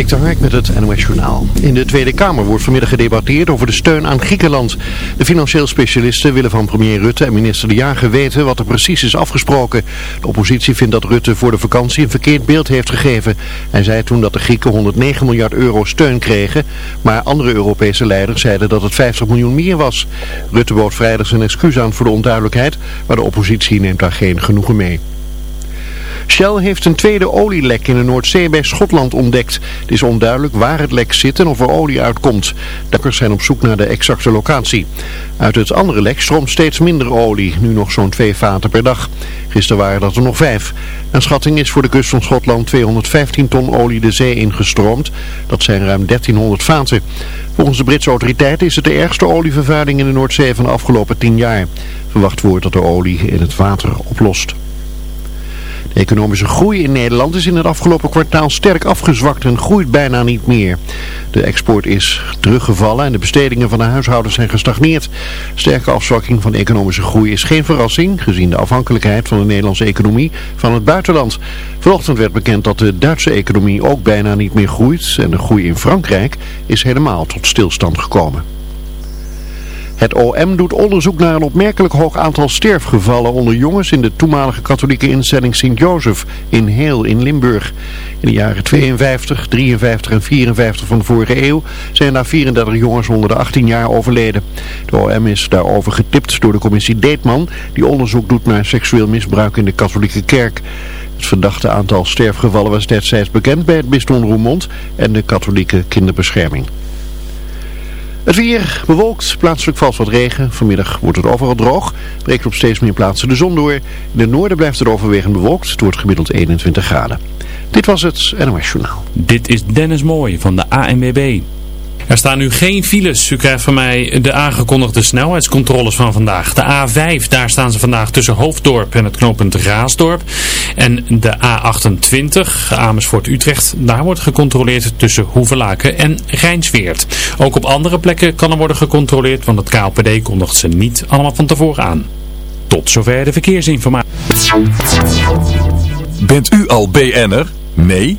De Hark met het NOS Journaal. In de Tweede Kamer wordt vanmiddag gedebatteerd over de steun aan Griekenland. De financieel specialisten willen van premier Rutte en minister De Jager weten wat er precies is afgesproken. De oppositie vindt dat Rutte voor de vakantie een verkeerd beeld heeft gegeven. Hij zei toen dat de Grieken 109 miljard euro steun kregen, maar andere Europese leiders zeiden dat het 50 miljoen meer was. Rutte bood vrijdag zijn excuus aan voor de onduidelijkheid, maar de oppositie neemt daar geen genoegen mee. Shell heeft een tweede olielek in de Noordzee bij Schotland ontdekt. Het is onduidelijk waar het lek zit en of er olie uitkomt. Dakkers zijn op zoek naar de exacte locatie. Uit het andere lek stroomt steeds minder olie, nu nog zo'n twee vaten per dag. Gisteren waren dat er nog vijf. Een schatting is voor de kust van Schotland 215 ton olie de zee ingestroomd. Dat zijn ruim 1300 vaten. Volgens de Britse autoriteiten is het de ergste olievervuiling in de Noordzee van de afgelopen 10 jaar. Verwacht wordt dat de olie in het water oplost. De economische groei in Nederland is in het afgelopen kwartaal sterk afgezwakt en groeit bijna niet meer. De export is teruggevallen en de bestedingen van de huishoudens zijn gestagneerd. Sterke afzwakking van de economische groei is geen verrassing, gezien de afhankelijkheid van de Nederlandse economie van het buitenland. Vanochtend werd bekend dat de Duitse economie ook bijna niet meer groeit en de groei in Frankrijk is helemaal tot stilstand gekomen. Het OM doet onderzoek naar een opmerkelijk hoog aantal sterfgevallen onder jongens in de toenmalige katholieke instelling Sint-Jozef in Heel in Limburg. In de jaren 52, 53 en 54 van de vorige eeuw zijn daar 34 jongens onder de 18 jaar overleden. De OM is daarover getipt door de commissie Deetman die onderzoek doet naar seksueel misbruik in de katholieke kerk. Het verdachte aantal sterfgevallen was destijds bekend bij het bisdom Roermond en de katholieke kinderbescherming. Het weer bewolkt, plaatselijk valt wat regen. Vanmiddag wordt het overal droog. Breekt op steeds meer plaatsen de zon door. In het noorden blijft het overwegend bewolkt. Het wordt gemiddeld 21 graden. Dit was het NOS Journaal. Dit is Dennis Mooij van de ANWB. Er staan nu geen files. U krijgt van mij de aangekondigde snelheidscontroles van vandaag. De A5, daar staan ze vandaag tussen Hoofddorp en het knooppunt Raasdorp. En de A28, Amersfoort-Utrecht, daar wordt gecontroleerd tussen Hoevelaken en Rijnsweert. Ook op andere plekken kan er worden gecontroleerd, want het KLPD kondigt ze niet allemaal van tevoren aan. Tot zover de verkeersinformatie. Bent u al BN'er? Nee?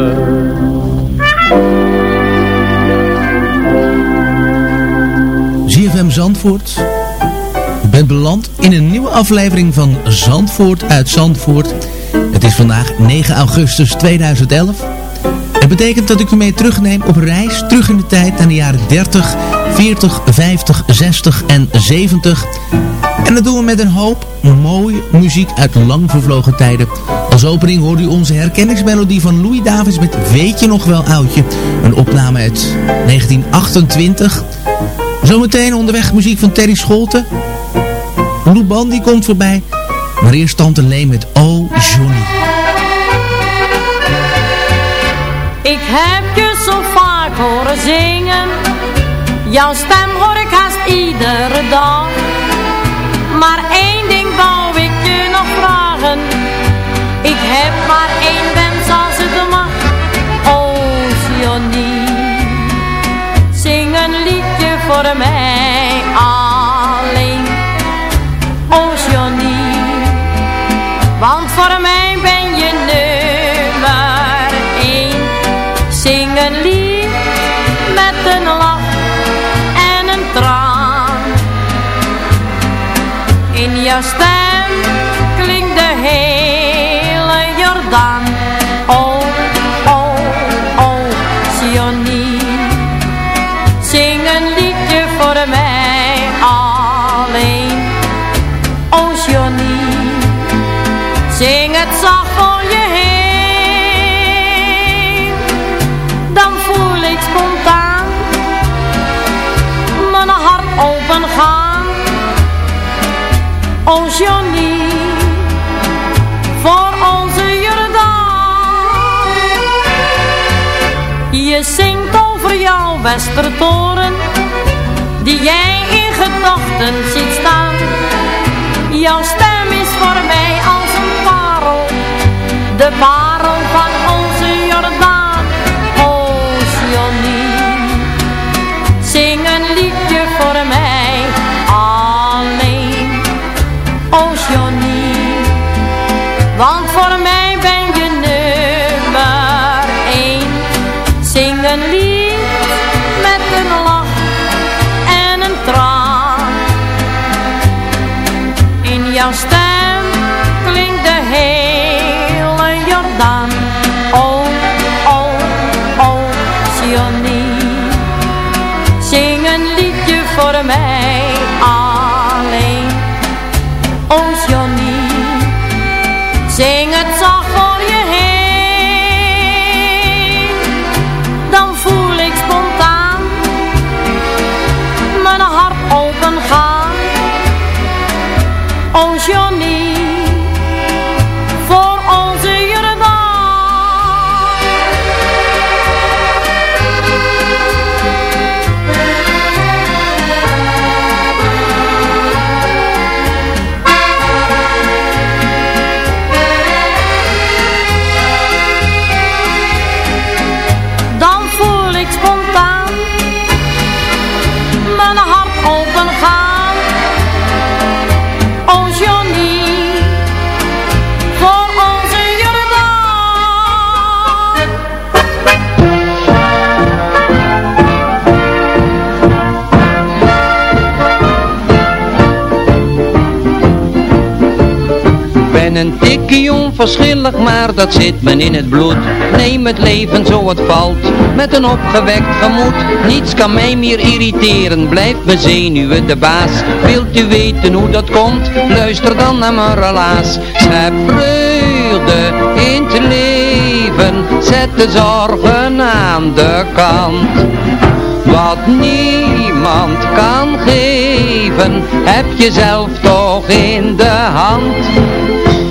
Zandvoort. U bent beland in een nieuwe aflevering van Zandvoort uit Zandvoort. Het is vandaag 9 augustus 2011. Het betekent dat ik u mee terugneem op reis terug in de tijd naar de jaren 30, 40, 50, 60 en 70. En dat doen we met een hoop mooie muziek uit lang vervlogen tijden. Als opening hoort u onze herkenningsmelodie van Louis Davids met Weet je nog wel oudje? Een opname uit 1928. Zometeen onderweg muziek van Terry Scholten. Lou Bandy komt voorbij. Maar eerst Tante Leen met Oh Johnny. Ik heb je zo vaak horen zingen. Jouw stem hoor ik haast iedere dag. Maar één ding wou ik je nog vragen. Ik heb maar één voor mij alleen. Oh Johnny, want voor mij ben je nummer één. Zing een lied met een lach en een traan. In jouw stem Westertoren, die jij in gedachten ziet staan. Jouw stem is voor mij als een parel, de parel maar dat zit me in het bloed. Neem het leven zo het valt, met een opgewekt gemoed. Niets kan mij meer irriteren, blijf me zenuwen de baas. Wilt u weten hoe dat komt? Luister dan naar mijn relaas. Schep vreugde in het leven, zet de zorgen aan de kant. Wat niemand kan geven, heb je zelf toch in de hand.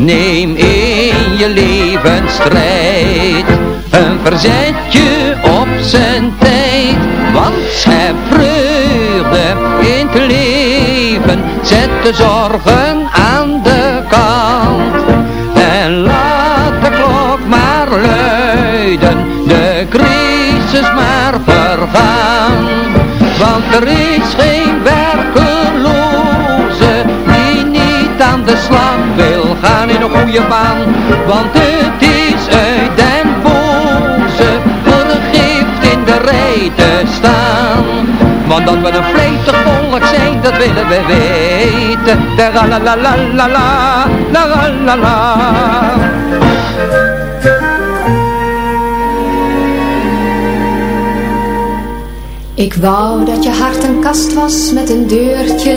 Neem in je leven strijd, een verzetje op zijn tijd. Want schep vreugde in het leven, zet de zorgen aan de kant. En laat de klok maar luiden, de crisis maar vergaan. Want er is geen baan. Want het is uit den een gift in de rij te staan. Want dat we een vleesig volk zijn, dat willen we weten. La la la la, la la la la. Ik wou dat je hart een kast was met een deurtje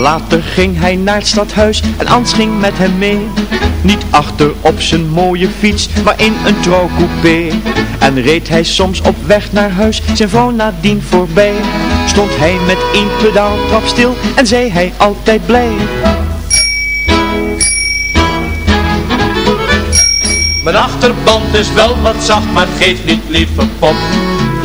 Later ging hij naar het stadhuis en Ans ging met hem mee. Niet achter op zijn mooie fiets, maar in een trouwcoupé. En reed hij soms op weg naar huis, zijn vrouw nadien voorbij. Stond hij met één pedaaltrap stil en zei hij altijd blij. Mijn achterband is wel wat zacht, maar geeft niet lieve pop.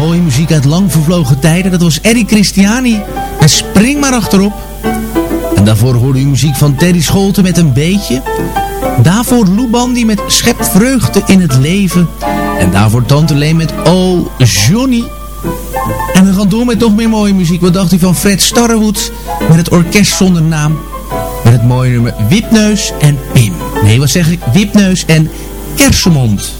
Mooie muziek uit lang vervlogen tijden. Dat was Eddie Christiani. En spring maar achterop. En daarvoor hoorde u muziek van Terry Scholten met een beetje. Daarvoor Lou Bandy met Schept vreugde in het leven. En daarvoor Tante Leen met Oh Johnny. En we gaan door met nog meer mooie muziek. Wat dacht u van Fred Starrewood met het orkest zonder naam? Met het mooie nummer Wipneus en Pim. Nee, wat zeg ik? Wipneus en Kersenmond.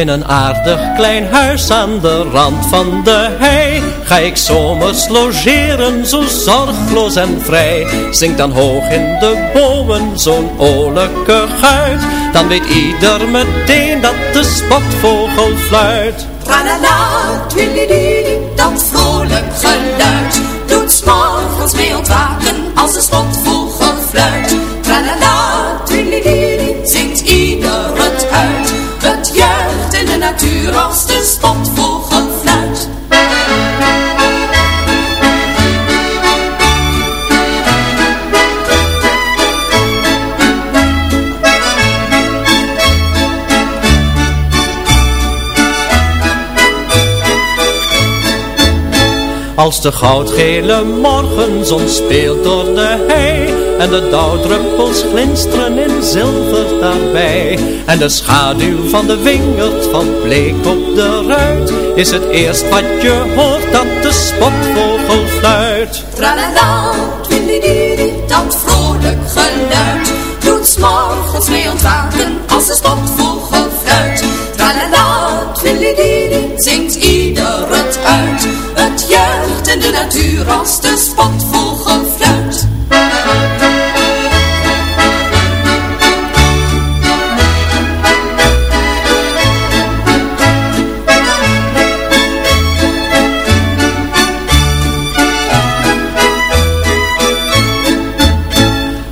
In een aardig klein huis aan de rand van de hei Ga ik zomers logeren, zo zorgloos en vrij. Zing dan hoog in de bomen zo'n oorlijke geluid Dan weet ieder meteen dat de spotvogel fluit. Tralala, twilididi, dat vrolijk geluid. Doet s'morgens mee ontwaken als de spotvogel fluit. Tralala, twilididi, als de spotvogel fluit Als de goudgele morgenzon speelt door de hei En de dauwdruppels glinsteren in zilver En de schaduw van de wingerd van bleek op de ruit Is het eerst wat je hoort dat de spotvogel fluit. Tralala, twilididi, dat vrolijk geluid Doet s'morgens mee ontwaken als de spotvogel fluit. Tralala, twilididi, zingt ieder het uit. Het juicht in de natuur als de spotvogel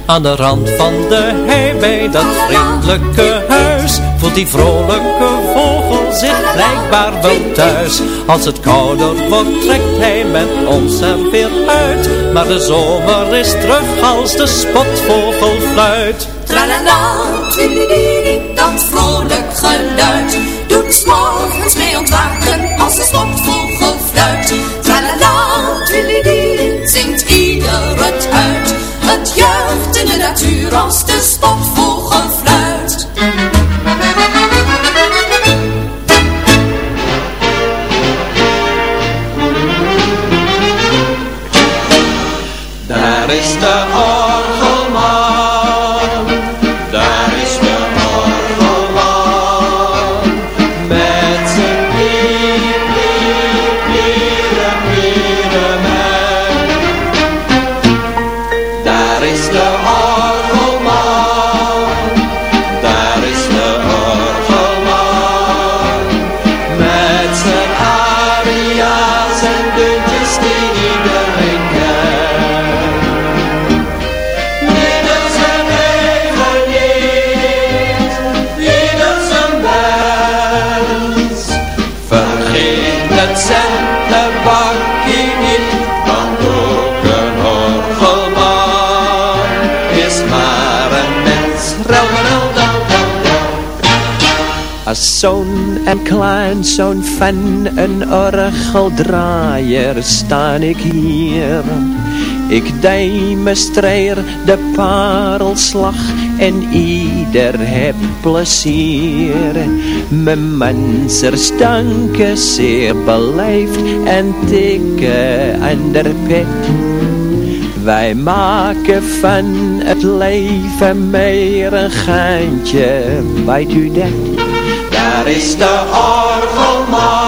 Aan de rand van de hei dat vriendelijke huis Voelt die vrolijke vogel zich blijkbaar wel thuis. Als het kouder wordt trekt hij met ons er weer uit. Maar de zomer is terug als de spotvogel fluit. Tralala, twilididi, dat vrolijk geluid Doet s'morgens mee ontwaken als de spotvogel natuur als de spotvogel fluit. Daar is de Zoon en kleinzoon van een orgeldraaier staan ik hier. Ik demonstreer de parelslag en ieder heb plezier. Mijn mensers danken zeer beleefd en tikken aan de pet. Wij maken van het leven meer een geintje, weet u dat? Daar is de orgelman,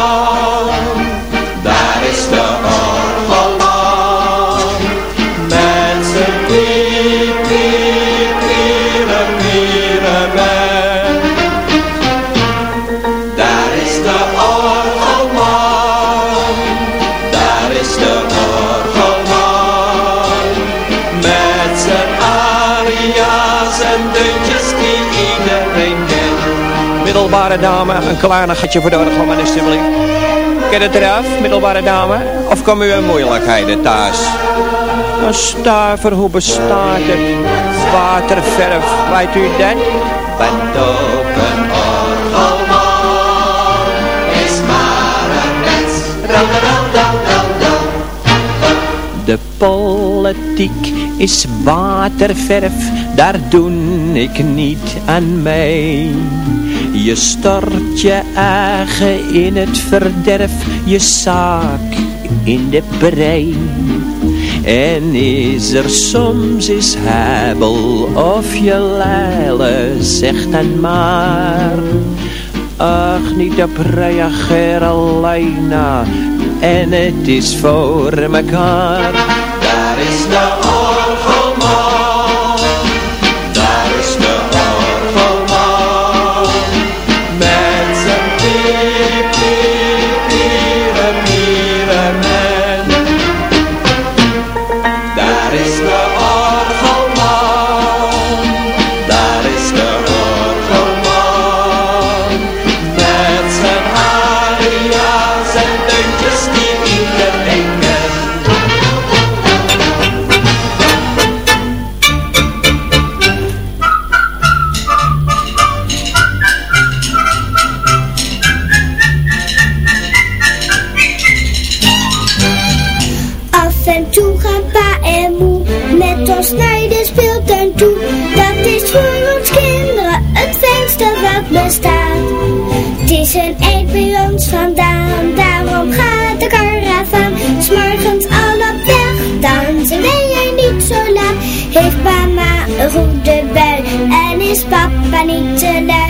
Middelbare dame, een klarnegatje voor de orgelman alsjeblieft. Ken het eraf, middelbare dame? Of komen u in moeilijkheden thuis? Een stuiver, hoe bestaat het? Waterverf, weet u dat? Bent ook een orgelman, is maar een mens. De politiek is waterverf, daar doe ik niet aan mee. Je stort je eigen in het verderf, je zaak in de brei. En is er soms is hebel of je leile gezegd en maar. Ach, niet op reageer alleen en het is voor mekaar. Is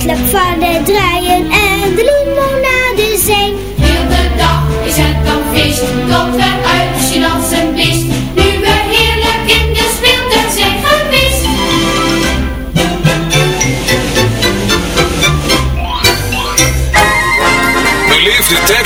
Misselijk van het draaien en de limonade zijn Heel de dag is het dan feest, tot we uitzien als een beest. Nu we heerlijk in de speeltuin zijn geweest. Beleef de tijd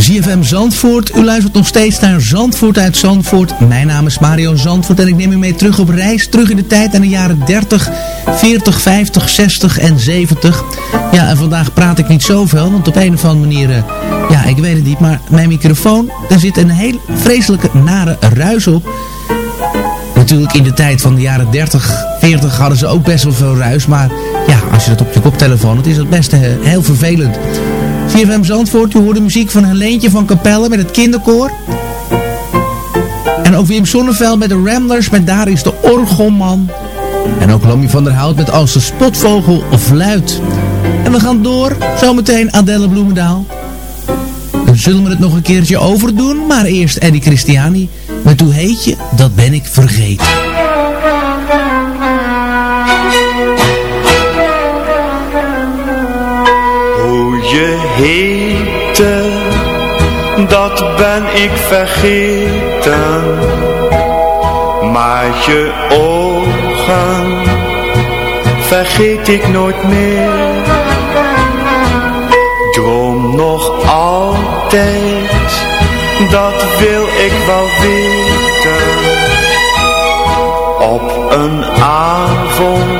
ZFM Zandvoort. U luistert nog steeds naar Zandvoort uit Zandvoort. Mijn naam is Mario Zandvoort en ik neem u mee terug op reis. Terug in de tijd aan de jaren 30, 40, 50, 60 en 70. Ja, en vandaag praat ik niet zoveel, want op een of andere manier... eh, ja, ik weet het niet, maar mijn microfoon... daar zit een heel vreselijke, nare ruis op. Natuurlijk in de tijd van de jaren 30, 40 hadden ze ook best wel veel ruis. Maar ja, als je dat op je koptelefoon hebt, is dat best eh, heel vervelend. CFM Zandvoort, u hoort de muziek van Helentje van Capelle met het kinderkoor. En ook Wim Sonneveld met de Ramblers, met Daar is de Orgelman. En ook Lamie van der Hout met als de spotvogel fluit. En we gaan door, zometeen Adelle Bloemendaal. Dan zullen we het nog een keertje overdoen, maar eerst Eddie Christiani. Met hoe heet je, dat ben ik vergeten. Je dat ben ik vergeten. Maar je ogen vergeet ik nooit meer. Droom nog altijd, dat wil ik wel weten. Op een avond,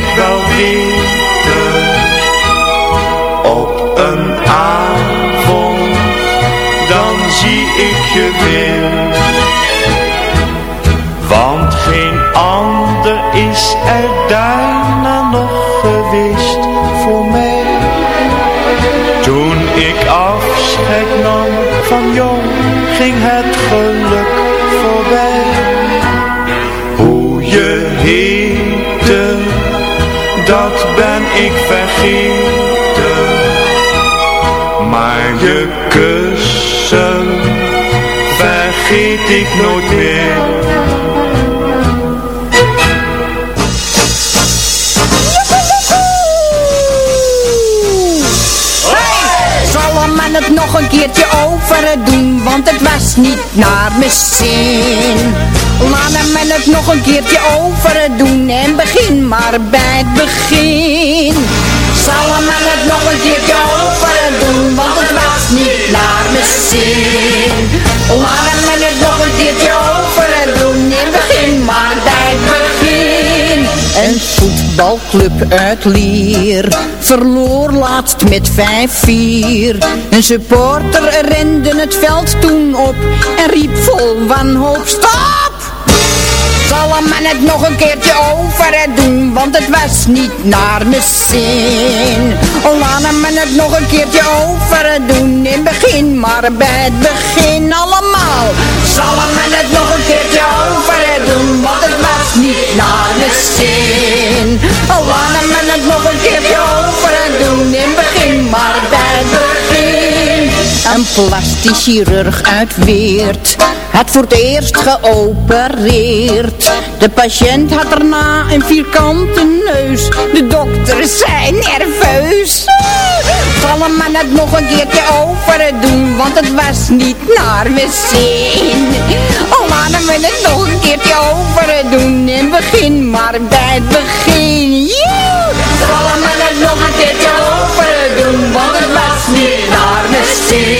ik wel weten. Op een avond, dan zie ik je weer. Dat ben ik vergeten. Maar je kussen vergeet ik nooit meer. Nog een keertje over doen, want het was niet naar mijn zin. Laat hem het nog een keertje over doen en begin maar bij het begin. Zal hem het nog een keertje over doen, want het was niet naar mijn zin. Laat hem het nog een keertje over Een voetbalclub uit Lier verloor laatst met 5-4. Een supporter rende het veld toen op en riep vol wanhoop stop! Zal hem man het nog een keertje over doen, want het was niet naar mijn zin. Oh, laat man het nog een keertje over doen, in begin maar bij het begin allemaal. Zal hem man het nog een keertje over doen, want het niet naar mijn zin. Oh, hem man het nog een keertje over doen, in begin maar bij begin. Een plastisch chirurg uit Weert had voor het eerst geopereerd. De patiënt had daarna een vierkante neus. De dokter zei nerveus. Hem man het nog een keertje over doen, want het was niet naar mijn zin. Oh, laten we het nog een keertje over doen en begin maar bij het begin. Zal hem man het nog een keertje over doen, want het was niet naar mijn zin.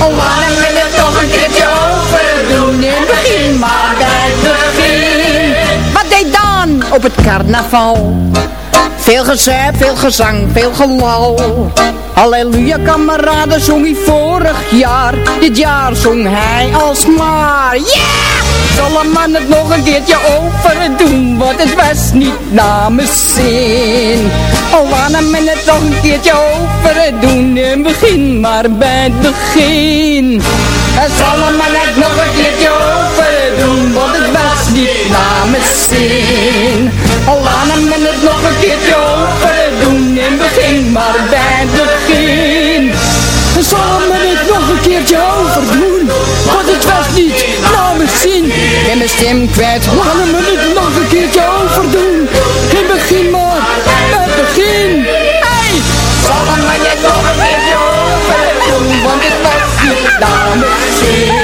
Al laat me het nog een keertje overdoen, in begin maar bij het begin. Wat deed Dan op het carnaval? Veel gezep, veel gezang, veel gelal. Halleluja kameraden zong hij vorig jaar. Dit jaar zong hij alsmaar. Yeah! Zal een man het nog een keertje overdoen, want het was niet namens zin. Al wanneer men het nog een keertje overdoen, en begin maar bij het begin. Zal een man het nog een keertje overdoen, want het was niet namens zin. Al wanneer men het nog een keertje overdoen, en begin maar bij het begin. Zal men het nog een keertje overdoen, want het was niet namens zin. En mijn stem kwijt, laten we het nog een keertje overdoen. En begin maar het begin. Hey! Zal men het nog een keertje overdoen, want het was niet namens zin.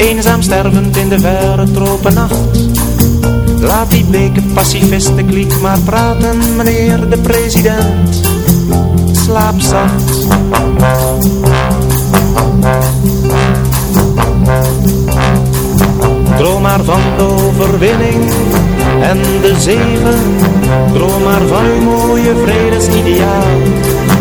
eenzaam stervend in de verre tropennacht. Laat die bleke pacifisten kliek maar praten, meneer de president. Slaap zacht. Droom maar van de overwinning en de zegen. Droom maar van uw mooie vredesideaal.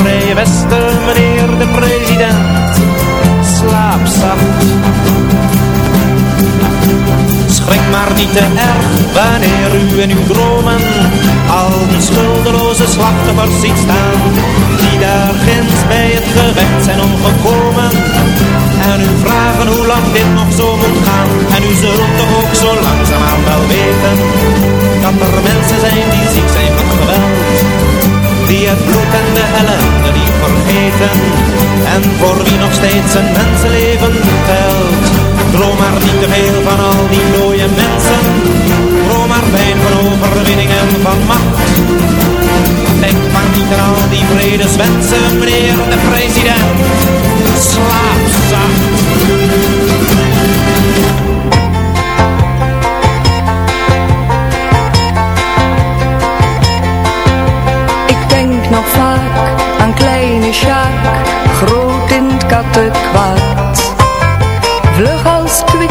Vrije Westen, meneer de president, slaap zacht. Schrik maar niet te erg wanneer u in uw dromen al die schuldeloze slachtoffers ziet staan. Die daar ginds bij het gerecht zijn omgekomen. En u vragen hoe lang dit nog zo moet gaan. En u zult toch ook zo langzaamaan wel weten. Dat er mensen zijn die ziek zijn van geweld. Die het bloed en de ellende niet vergeten. En voor wie nog steeds een mensenleven telt. Droom maar niet te veel van al die dode mensen. Droom maar fijn van overwinning en van macht. Denk maar niet aan al die vredeswensen, meneer de president. Slaap. Vlug als kwik,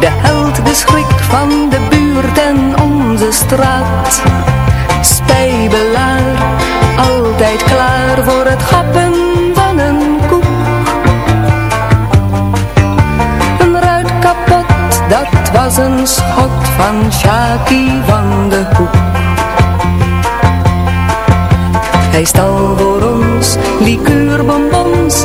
de held, de schrik van de buurt en onze straat. Spijbelaar, altijd klaar voor het gappen van een koek. Een ruit kapot, dat was een schot van Sjaakie van de Hoek. Hij stal voor ons liqueurbonbons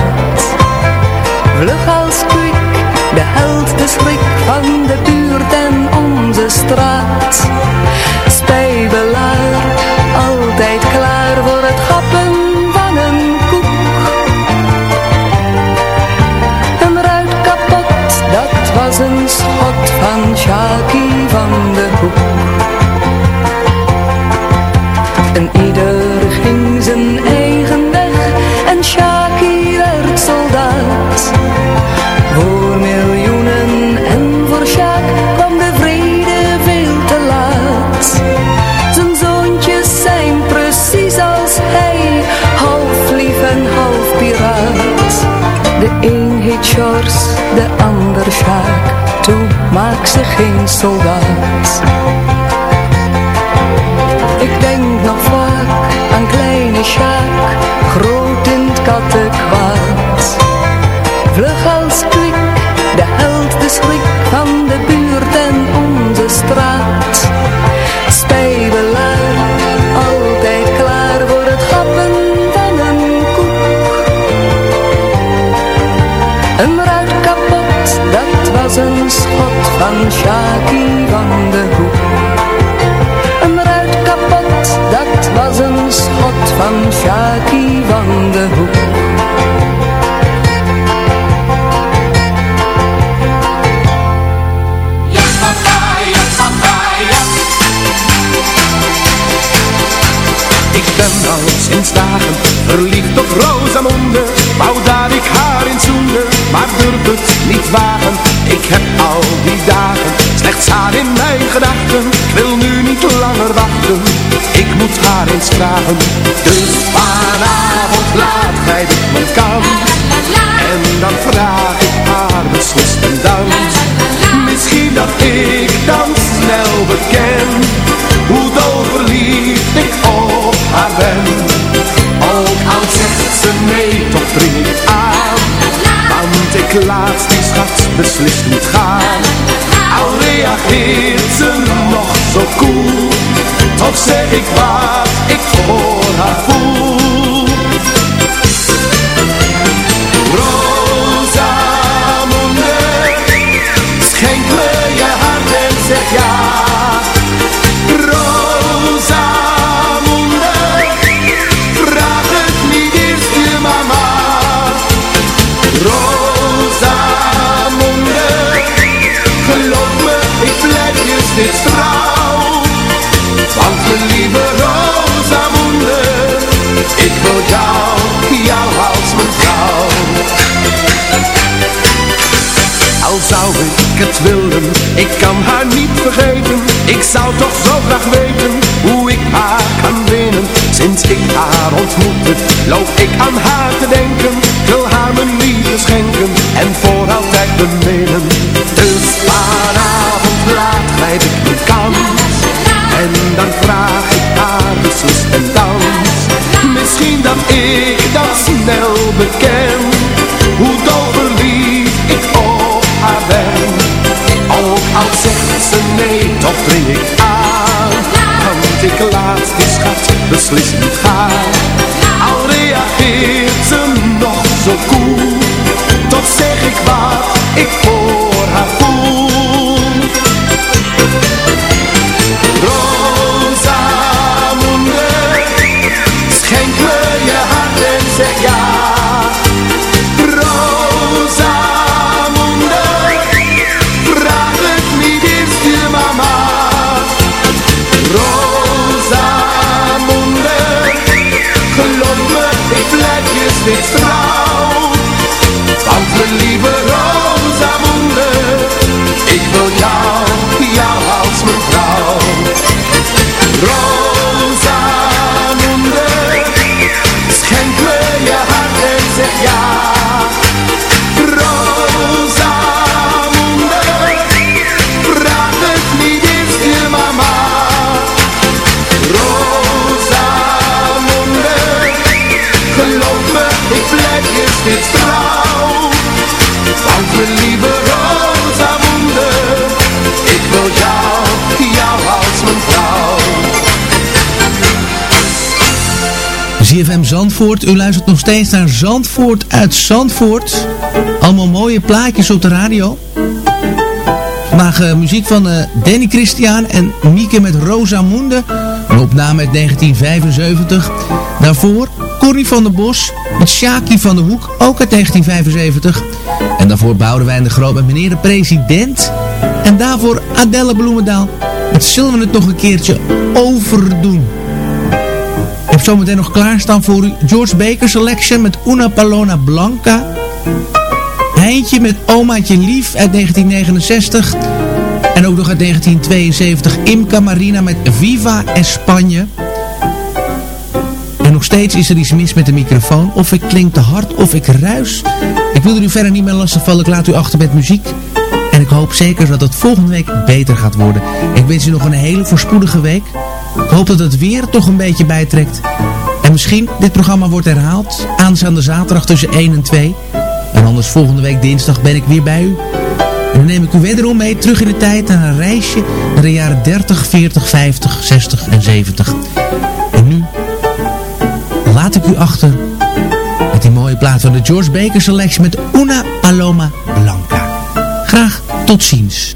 van de Hoek. En ieder ging zijn eigen weg en Shaki werd soldaat. Voor miljoenen en voor Sjaak kwam de vrede veel te laat. Zijn zoontjes zijn precies als hij, half lief en half piraat. De een heet Sjors, de ander toe maak ze geen soldaat. Ik denk nog vaak aan kleine het ik kan haar niet vergeten. Ik zou toch zo graag weten hoe ik haar kan winnen. Sinds ik haar ontmoette, loop ik aan haar te denken. Wil haar mijn liefde schenken en voor altijd beminnen. Dus vanavond laat ik mijn kans En dan vraag ik haar beslist en dans Misschien dat ik dan snel beken. Hoe dol verliefd ik op haar ben al zegt ze nee, toch dring ik aan. Want ik laat die schat beslist niet gaan. Al reageert ze nog zo koel. Toch zeg ik wat ik voor steeds Het trouw. Want mijn lieve rosa ik wil jou, jou als mijn vrouw. ZFM Zandvoort, u luistert nog steeds naar Zandvoort uit Zandvoort. Allemaal mooie plaatjes op de radio. Vandaag eh, muziek van eh, Danny Christian en Mieke met Rosa Moende. Een opname uit 1975. Daarvoor Corrie van der Bos met Shaki van der Hoek, ook uit 1975. En daarvoor Boudewijn de Groot met meneer de president. En daarvoor Adelle Bloemendaal. Het zullen we het nog een keertje overdoen. Ik heb zometeen nog klaarstaan voor u George Baker Selection met Una Palona Blanca. Heintje met Omaatje Lief uit 1969. En ook nog uit 1972 Imca Marina met Viva España. En nog steeds is er iets mis met de microfoon. Of ik klink te hard of ik ruis. Ik wil er u verder niet meer lastigvallen. Ik laat u achter met muziek. En ik hoop zeker dat het volgende week beter gaat worden. Ik wens u nog een hele voorspoedige week. Ik hoop dat het weer toch een beetje bijtrekt. En misschien dit programma wordt herhaald. Aanstaande zaterdag tussen 1 en 2. En anders volgende week dinsdag ben ik weer bij u. En dan neem ik u wederom mee terug in de tijd naar een reisje naar de jaren 30, 40, 50, 60 en 70. Laat ik u achter met die mooie plaat van de George Baker Selection met Una Paloma Blanca. Graag tot ziens.